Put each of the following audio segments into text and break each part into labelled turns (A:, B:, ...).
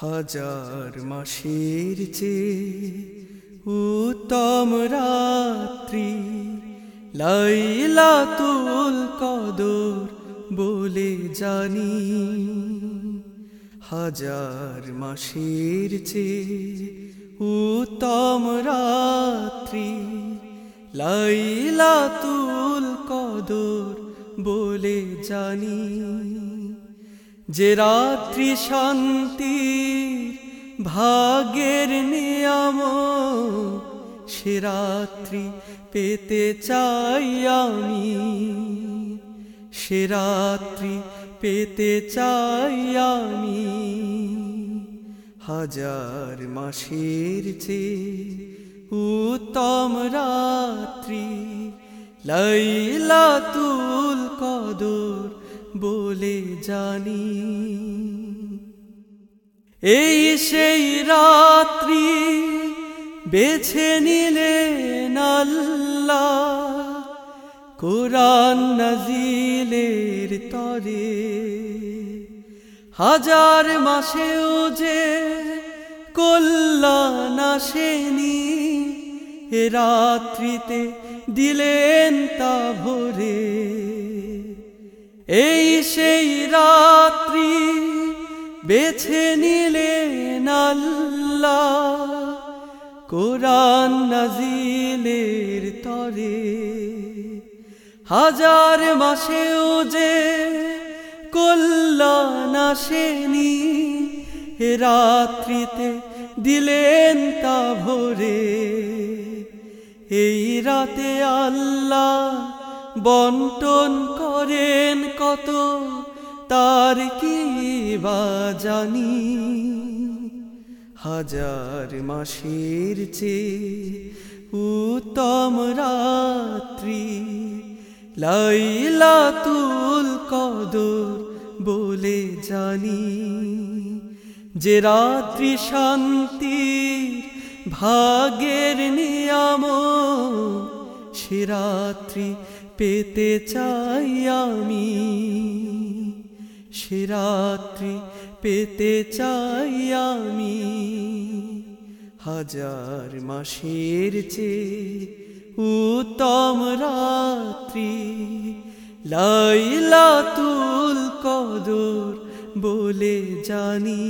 A: হাজার মাসের চেয়ে উত্তম রাত্রি লাইলাতুল কদর বলে জানি। হাজার মাসের চেয়ে উত্তম রাত্রি লাইলাতুল কদর বলে জানি। যে রাত্রি শান্তি ভাগের নিয়ম, সে রাত্রি পেতে চাই আমি। সে রাত্রি পেতে চাই আমি। হাজার মাসের চেয়ে উত্তম রাত্রি, লাইলাতুল কদর বলে জানি। এই সেই রাত্রি বেছে নিলেন আল্লাহ কোরআন নাজিলের তরে। হাজার মাসেও যে কল্যাণ আসেনি, এ রাত্রিতে দিলেন তা ভরে। এই সেই রাত্রি বেছে নিলেন আল্লাহ কোরআন নাজিলের তরে হাজার মাসেও যে কল্যাণ আসেনি, এ রাত্রিতে দিলেন তা ভরে। এই রাতে আল্লাহ বন্টন করেন কত, তার কি বা জানি? হাজার মাসের চেয়ে উত্তম রাত্রি, লাইলাতুল কদর বলে জানি। যে রাত্রি শান্তি ভাগের নিয়ম সে রাত্রি পেতে চাই আমি। সে রাত্রি পেতে চাই আমি। হাজার মাসের চেয়ে উত্তম রাত্রি। লাইলাতুল কদর বলে জানি।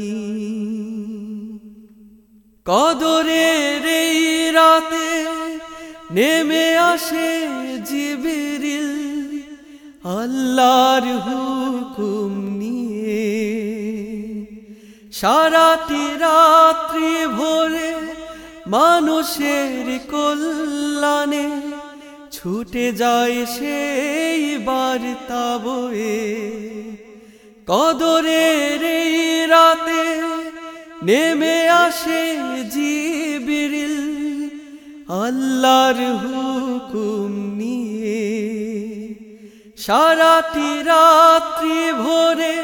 A: কদরের এই রাতে নেমে আসে জিবিরিল আল্লাহর হুকুম নিয়ে। সারাটি রাত্রি ভোরে মানুষের কল্যাণে ছুটে যায় সেই বার্তা বয়ে। কদরের রাতে নেমে আসে জিবিরিল আল্লাহর হুকুম নিয়ে সারাটি রাত্রি ভোরে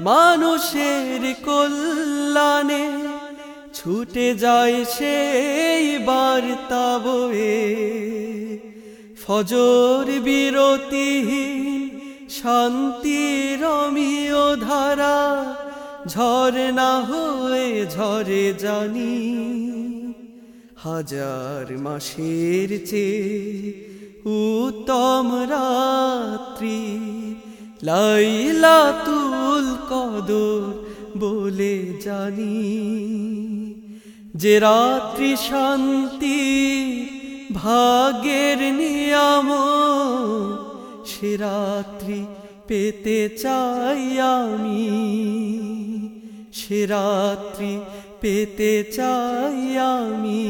A: মানুষের কল্যাণে ছুটে যায় সেই বার্তা বয়ে ফজর বিরতিহীন শান্তি রমিও ধারা ঝরে না হয়ে ঝরে জানি। হাজার মাসের চেয়ে উত্তম রাত্রি। লাইলাতুল কদর বলে জানি, যে রাত্রি শান্তি ভাগের নিয়ম, সে রাত্রি পেতে চাই আমি। সে রাত্রি পেতে চাই আমি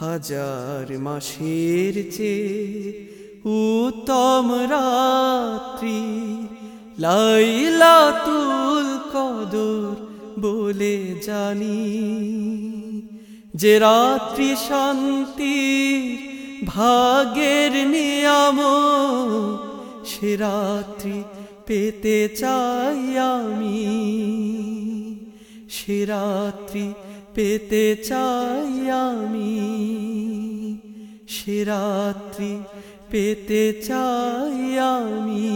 A: হাজার মাসের চেয়ে উত্তম রাত্রি। লাইলাতুল কদর বলে জানি, যে রাত্রি শান্তি ভাগের নিয়ম, সে রাত্রি পেতে চাই আমি। সে রাত্রি পেতে চাই আমি। সে রাত্রি পেতে চাই আমি।